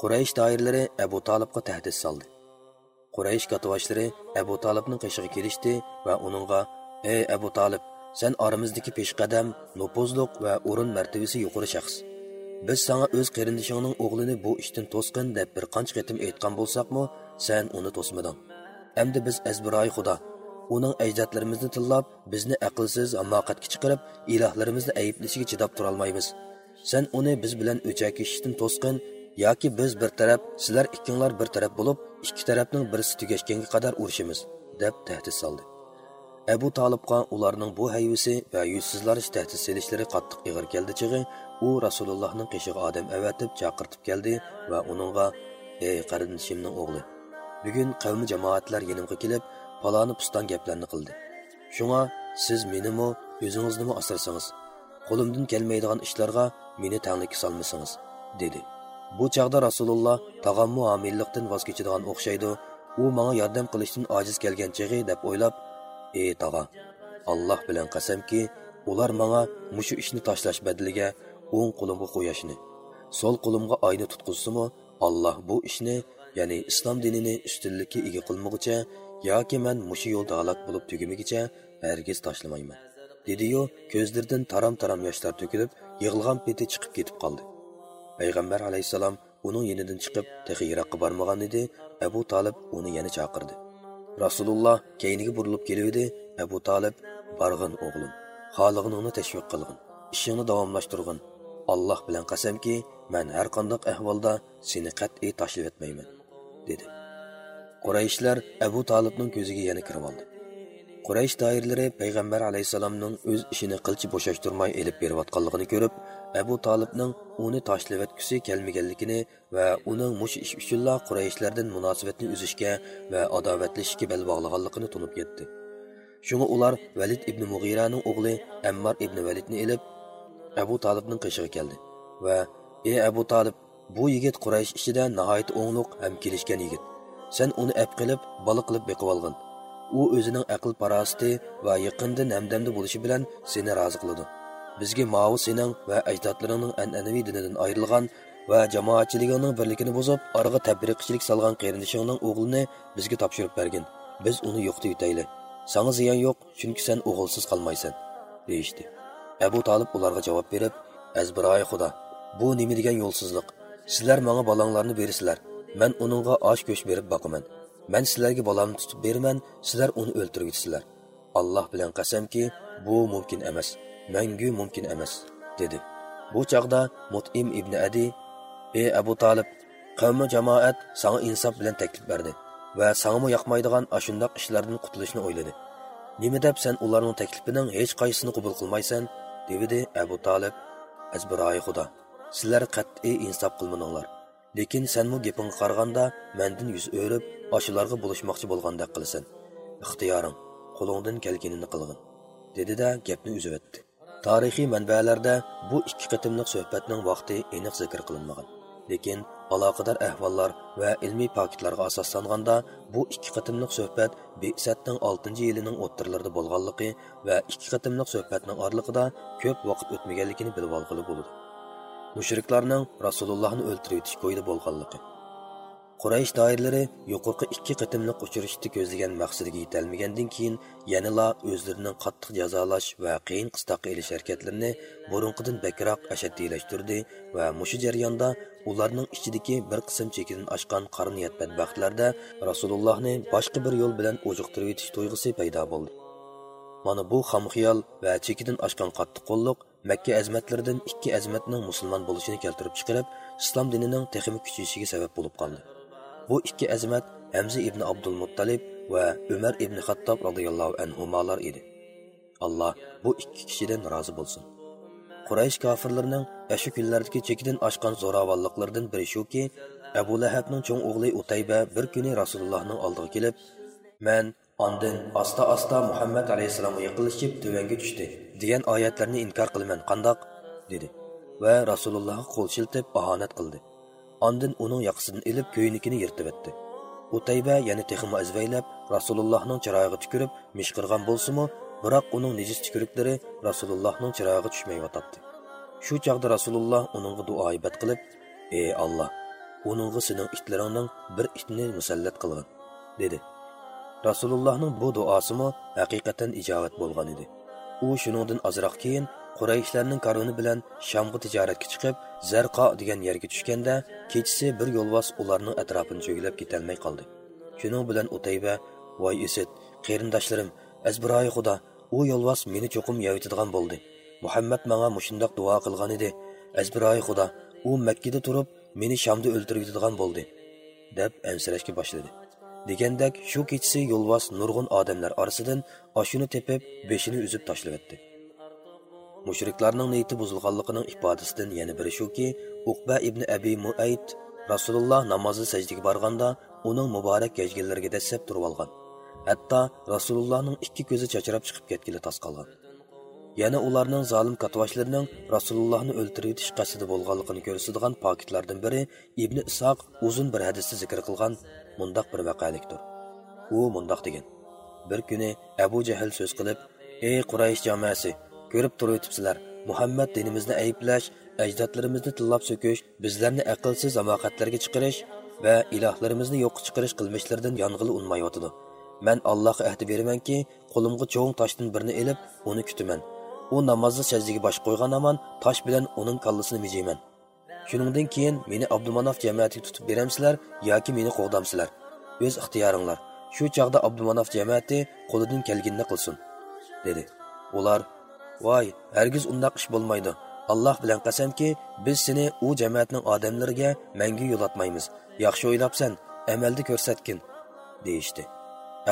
quraysh doirlari abu Talibga tahdid soldi. Quraysh katavoshlari abu Talibning qishig'i kelishdi va uningga ey abu Talib, sen oramizdagi peshqadam nupuzliq va o'rin martabasi yuqori shaxs. Biz sana o'z qarindishingning o'g'lini bu ishdan to'sqin deb bir qancha qatim aytgan bo'lsakmi sen uni to'smading. Endi biz azbiroy xudo uning ajdodlarimizni tillab bizni aqlsiz hamoqatga chiqarib ilohlarimizni ayblashiga chidab turolmaymiz. Sen uni biz bilan o'chakishishdan to'sqin yoki biz bir taraf sizlar ikkinglar bir taraf bo'lib ikki tarafning birisi tugashganga qadar urushimiz deb tahdid soldi. Abu tolibga ularning bu hayvisi va yuzsizlanish tahdid selishlari qattiq ig'ir keldi chig'i u rasulullohning qishig'i odam avatib chaqirtib keldi va uningga ey qarindishimning o'g'li bugun qavmi jamoatlar yanimga kelib paloni puston gaplarni qildi. Shunga siz menimi o'zingiznimi asrasangiz? Qo'limdan kelmaydigan ishlarga meni tanglikka solmasangiz dedi. Bu chog'da rasululloh tag'ammu homillikdan voz kechadigan o'xshaydi. U manga yordam qilishdan ojiz kelgan chig'i deb o'ylab ey tog'a alloh bilan qasamki ular manga mushu ishni tashlash badiliga o'ng qo'limga qo'yashni so'l qo'limga oyni tutqizsimi alloh bu ishni ya'ni islom dinini ustunlikka ega qilmoqcha yoki man mushu yo'lda halok bo'lib tugamagicha hargiz tashlamayman dediyu ko'zlaridan taram taram yoshlar to'kilib yig'ilgan peti chiqib ketib qoldi. Payg'ambar alayhissalom uning yenidan chiqib tehi yiroqqa bormagan edi. Abu tolib uni yana chaqirdi. Rasululloh keyniga burilib keluvdi. Abu tolib borg'in o'g'lim xolig'iningni tashviq qilg'in ishingni davomlashtirg'in. Alloh bilan qasamki man har qandoq ahvolda seni qat'iy tashlab etmayman dedi. Qurayishlar abu tolibning ko'ziga yana kirib oldi. Quraysh doirlari payg'ambar alayhissalomning o'z ishini qilchi bo'shashtirmay elib berayotganligini ko'rib abu tolibning uni tashlavatgusi kelmaganligini va uning mush ish uchunla qurayishlardan munosabatni uzishga va adovatlashishga bel bog'laganligini tunib yetdi shunga ular valid ibn mug'iraning o'g'li ammar ibn validni elib abu tolibning qishig'i keldi va ey abu tolib bu yigit quraysh ichida nihoyat o'ngliq ham kelishgan yigit. Sen uni ap qilib bola qilib beqib olgin. U o'zining aql parosati va yaqindan hamdamda bo'lishi bilan seni rozi qiladi. Bizga mavu sening va ajdodlaringning an'anaviy dinidan ayrilgan va jamoatchiligining birligini buzib oraga tabriqchilik solgan qarindishingning o'g'lini bizga topshirib bergin. Biz uni yo'qda yutayli sanga ziyon yo'q chunki sen o'g'ilsiz qolmaysan deyishdi. Abu tolib ularga javob berib azbiroy xudo bu nima degan yo'lsizlik? Sizlar manga bolanglarni bersizlar man uningga osh go'sht berib boqaman. Man sizlarga bolamni tutib beraman sizlar uni o'ltirgitsizlar. Alloh bilan qasamki bu mumkin emas mangu mumkin emas dedi. Bu chog'da mutim ibn adi ey abu tolib qavmi jamoat sanga insof bilan taklif berdi va sangami yoqmaydigan ashundoq ishlardan qutulishni o'yladi. Nima deb sen ularning taklifining hech qaysisini qabul qilmaysan? dedi abu tolib azbiroyi xudo sizlar qat'iy insof qilmaninglar lekin sanmu gapingga qaraganda mandan yuz o'rib oshularga bo'lishmoqchi bo'lgandek qilasan. Ixtiyoring qo'lingdan kelganini qilgin dedida gapni uzavatdi tarixiy manbalarda bu ikki qatimliq suhbatning vaqti aniq zikr qilinmagan. Lekin aloqador ahvollar va ilmiy paketlarga asoslanganda bu ikki qatimliq suhbat besatning oltinchi yilining o'ttirlarida bo'lganligi va ikki qatimliq suhbatning oraliqida ko'p vaqt o'tmaganligini bilib olg'ili bo'ladi mushriklarning rasulullohni o'ltirib yetish bo'lganligi. Quraysh doirlari yuqorqi ikki qatimliq qochirishni ko'zlagan maqsadiga yetolmagandan keyin yanala o'zlarining qattiq jazolash va qiyin qistoqqa elish harakatlarini burunqidan bakroq ashaddiylashtirdi va mushu jarayonda ularning ichidagi bir qism chekidan oshgan qora badbaxtlarda rasulullohni boshqa bir yo'l bilan o'jiqtirib yetish tuyg'usi paydo bo'ldi. Mana bu xomxiyol va chekidan oshgan qattiq qo'lliq makka azmatlaridan ikki azmatning musulmon bo'lishini keltirib chiqarib islom dinining texmi kuchayishiga sabab bo'lib qoldi. Bu ikki azmat hamza ibn abdul muttalib va umar ibn xattob roziyallohu anhular edi. Alloh bu ikki kishidan rozi bo'lsin. Quraysh kofirlarining shu kunlardagi chekidan oshgan zo'ravonliklaridan biri shuki abu lahabning cho'ng o'g'li utayba bir kuni rasulullohning oldiga kelib man Ondan asta asta Muhammad alayhissalomga yaqinlashib tuvanga tushdi degan oyatlarni inkor qilaman qandoq? dedi va rasulullohga qo'l shiltib bahonat qildi. Ondan uning yoqasidan ilib ko'ynikini yirtib etdi utayba yana texmi azvaylab rasulullohning chiroyiga tukurib mishqirgan bo'lsimi biroq uning nejis tukuruklari rasulullohning chiroyiga tushmayotibdi shu chog'da rasululloh uningga duoibat qilib ey olloh uningga sening itlaringning bir itni musallat qilgin dedi. Rasulullohning bu duosimi haqiqatan ijobat bo'lgan edi. U shuningdan ozroq keyin qurayishlarning karoni bilan shamga tijoratga chiqib zarqo degan yerga tushganda kechasi bir yo'lbos ularning atrofini cho'gilab ketolmay qoldi. Shuning bilan utayba voy esit qarindoshlarim azbiroyi xudo u yo'lbos meni cho'qim yovitadigan bo'ldi. Muhammad manga mushundoq duo qilgan edi. Azbiroyi xudo u makkada turib meni shamda o'ltirgizadigan bo'ldi deb ansirashga boshladi. Degandek shu kechasi yo'lbos nurg'un odamlar orasidan oshini tepib beshini uzib tashlavetdi mushriklarning niyati buzilganligining ifodasidan yana biri shuki uqba ibn abi muayt rasululloh namozi sajdaga borganda uning muborak gajginlariga dastlab turib olgan. Hatto rasulullohning ikki ko'zi chachrab chiqib ketgili tos qolgan yana ularning zolim katvoshlarning rasulullohni o'ltirib qasdi bo'lganligini ko'rsatadigan pokitlardan biri ibn isoq uzun bir hadisda zikr qilgan mundoq bir vaqalikdir. U mundaq degan. Bir kuni abu jahl so'z qilib ey quraysh jamoasi ko'rib turibsizlar muhammad dinimizni ayblash ajdodlarimizni tillab so'kish bizlarni aqlsiz amoqatlarga chiqarish va ilohlarimizni yo'q chiqarish qilmishlaridan yong'ili unmayotidi. Man allohga ahdi beramanki qo'limga cho'ng toshdan birini ilib uni kutaman u namozni sajdaga bosh qo'ygan amon tosh bilan uning kallasini mijiyman. Shuningdan keyin meni abdumanof jamiyatiga tutib beramsizlar yoki meni qo'g'damsizlar o'z ixtiyoringlar. Shu chog'da abdumanof jamiyati qo'lidan kelganini qilsin dedi. Ular voy hargiz undoq ish bo'lmaydi. Alloh bilan qasamki biz seni u jamiyatning odamlariga mangu yo'latmaymiz. Yaxshi o'ylabsan amalda ko'rsatgin deyishdi.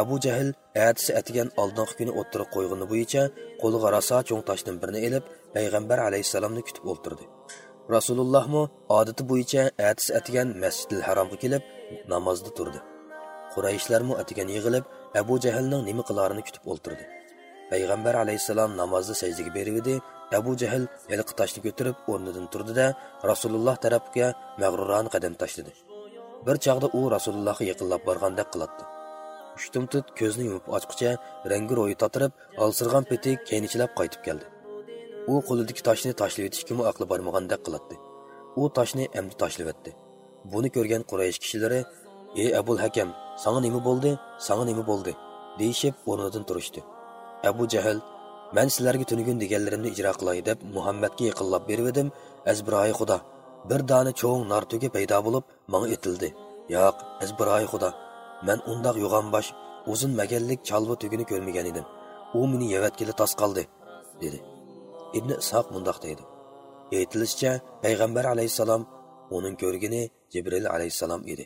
Abu jahl atisi atigan oldingi kuni o'ttirib qo'yg'ini bo'yicha qo'liga raso cho'ng toshdan birini ilib payg'ambar alayhissalomni kutib o'ltirdi. Rasulullohmi odati bo'yicha atis atigan masjidil haromga kelib namozda turdi. Qurayishlarmi atigan yig'ilib abu jahlning nima qilarini kutib o'ltirdi. Payg'ambar alayhissalom namozni sajdaga berib edi. Abu jahl yilqi toshni ko'tarib o'rnidan turdida rasululloh tarafga mag'rurona qadam tashladi. Bir chog'da u rasulullohga yaqinlab borgandek qiladi ushtumtut ko'zni yumib ochqicha rangi ro'yi totirib olsirg'an peti keynichilab qaytib keldi. U qo'lidagi toshni tashlayotishga aqli bormagandek qiladi u toshni endi tashlayotdi. Buni ko'rgan qurayish kishilari ey abul hakam sanga nima bo'ldi? Sanga nima bo'ldi? deyishib o'rnidan turishdi. Abu jahl man sizlarga tunugun deganlarimni ijro qilay deb muhammadga yaqinlab berib edim. Azbiroyi xudo bir dona cho'ng nartuga paydo bo'lib manga etildi. Yo'q azbiroyi xudo man undoq yo'g'onbosh uzun maganlik chalva tugini ko'rmagan edim. U meni yavatgili tos qoldi dedi. Ibn isoq mundoq deydi. Aytilishicha payg'ambar alayhissalom uning ko'rgini jibril alayhissalom edi.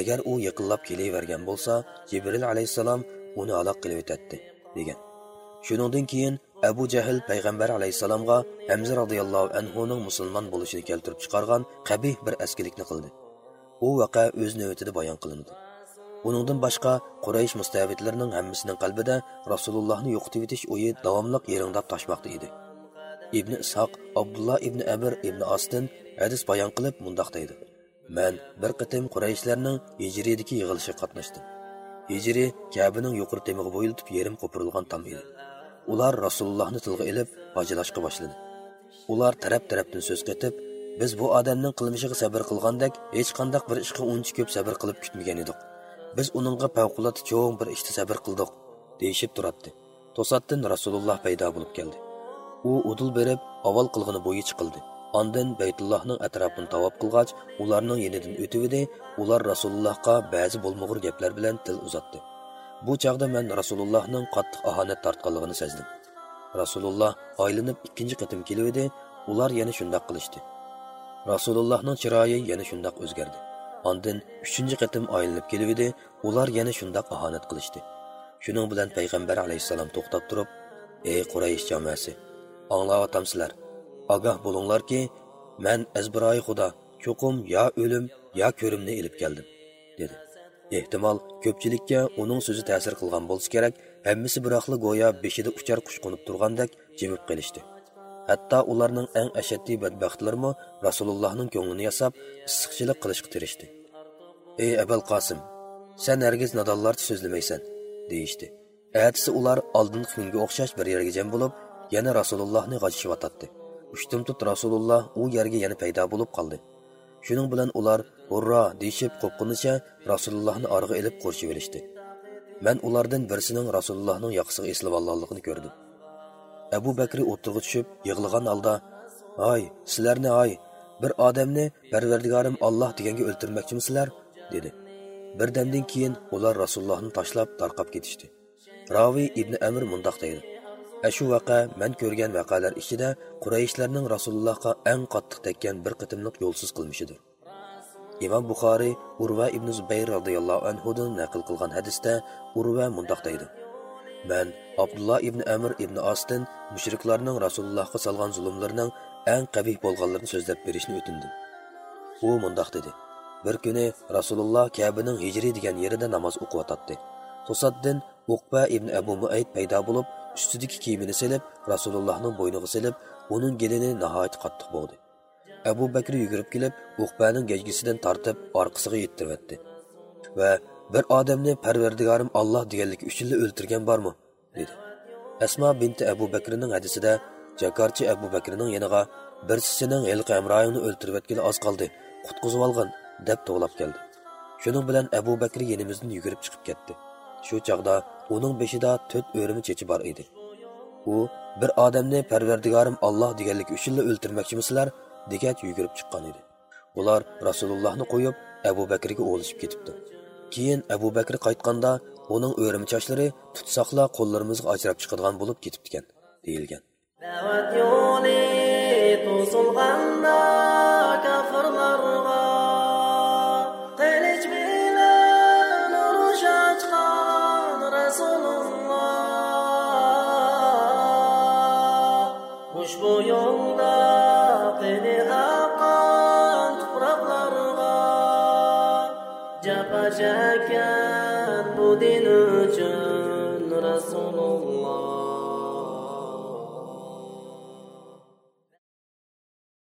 Agar u yiqillab kelavergan bo'lsa jibril alayhissalom uni aloq qilib o'tadi degan. Shuningdan keyin abu jahl payg'ambar alayhissalomga hamza roziyallohu anhuning musulmon bo'lishini keltirib chiqargan qabih bir askilikni qildi. U vaqa o'z navbatida bayon qilindi Buningdan boshqa Quraysh mustavidlarining hammasining qalbida Rasulullohni yo'qitib etish o'yi davomliq yeringdab toshmoqda edi. Ibn Ishoq Abdullah ibn Amr ibn Ostin hadis bayon qilib mundoq deydi. Men bir qatim Qurayshlarning hijriydagi yig'ilishiga qatnashdim. Hijri Ka'baning yuqori temig'i bo'yilib yerim qo'pirilgan tam edi. Ular Rasulullohni tilga ilib bajilashga boshladi. Ular taraf-tarafdan so'z qetib, biz bu odamning qilmishiga sabr qilgandek hech qanday bir ishga uncha ko'p sabr qilib kutmagan edik. biz uningga favqulodda cho'ng bir ishni sabr qildik deyishib turadi to'satdan rasululloh paydo bo'lib keldi u udul berib avval qilg'ini bo'yi chiqildi Ondan Baytullohning atrofini tavob qilgach, ularning yenidan o'tib ular Rasulullohga ba'zi bo'lmag'ur gaplar bilan til uzatdi. Bu chaqda men Rasulullohning qattiq ahonat tortganligini sezdim. Rasululloh oylinib ikkinchi qatim keluvdi ular yana shundoq qilishdi. Rasulullohning chiroyi yana shundoq o'zgardi. Ondan uchinchi qatim oylinib keluvdi ular yana shundoq ahonat qilishdi. Shuning bilan payg'ambar alayhissalom to'xtab turib, "Ey Quraysh jamoasi, anglayapsizlar? Ogoh bo'linglarki, men azbiroyi xudo cho'qim yo o'lim yo ko'rimni ilib keldim", dedi. Ehtimol ko'pchilikka uning so'zi ta'sir qilgan bo'lsa kerak, hammasi biroqli go'yo beshida uchar qush qo'nib turgandek jimib qolishdi. Hatto ularning eng ashaddiy badbaxtlarimi Rasulullohning ko'nglini yasab, issiqchilik qilishga tirishdi. "Ey Abul Qosim, sen hargiz nodonlarcha so'zlamaysan", deyishdi. Atisi ular oldingi kunga o'xshash bir yerga jam bo'lib, yana Rasulullohni g'ajishyotdi ushtumtut tut Rasululloh u yerga yana paydo bo'lib qoldi. shuning bilan ular hurro deyishib qo'rqqunicha rasulullohni orqa ilib qo'rshiverishdi man ulardan birisining rasulullohning yoqasiga eslib olganligini ko'rdim. Abu bakri o'tirg'a tushib yig'lagan holda hoy sizlarni hoy bir odamni parvardigorim olloh deganga o'ltirmoqchimisizlar dedi. Birdandan keyin ular rasulullohni tashlab tarqab ketishdi. Roviy ibn amir mundoq deydi. Shu vaqa man ko'rgan vaqalar ichida qurayishlarning rasulullohga eng qattiq tekkan bir qitimliq yo'lsiz qilmishidir. Imom buxoriy urva ibn zubayr roziyallohu anhudan naql qilgan hadisda urva mundaq deydi. "Men abdulloh ibn Amr ibn As'dan mushriklarning rasulullohga solgan zulmlarining eng qabih bo'lganlarini so'zlab berishni o'tindim. U mundaq dedi. Bir kuni rasululloh kabining Hijri degan yerida namoz o'qiyotdi to'satdan uqba ibn abu muayd paydo bo'lib ustidagi kiyimini silib rasulullohning bo'yniga silib uning gelini nihoyat qattiq bo'g'di. Abu bakr yugurib kelib uqbaning gajgisidan tortib orqasiga yettiryapti va bir odamni parvardigorim olloh deganlik uchun o'ltirgan bormi? dedi. Asmo binti abu bakrning hadisida jakarchi abu bakrning yoniga birsisining sening amroyimni amroyingni o'ltirayotgani oz qoldi qutqizib olgin deb to'g'lab keldi. Shuning bilan abu bakr yenimizdan yugurib chiqib ketdi. Shu chog'da uning beshida to'rt o'rimi chechi bor edi. U bir odamni parvardigorim olloh deganlik uchun o'ltirmoqchimisizlar degach yugurib chiqqan edi. Ular rasulullohni qo'yib abu bakrga o'lishib ketibdi. Keyin abu bakr qaytganda uning o'rimchoshlari tutsoqla qo'llarimizga ajrab chiqadigan bo'lib ketibdikan deyilgan. خوشبوی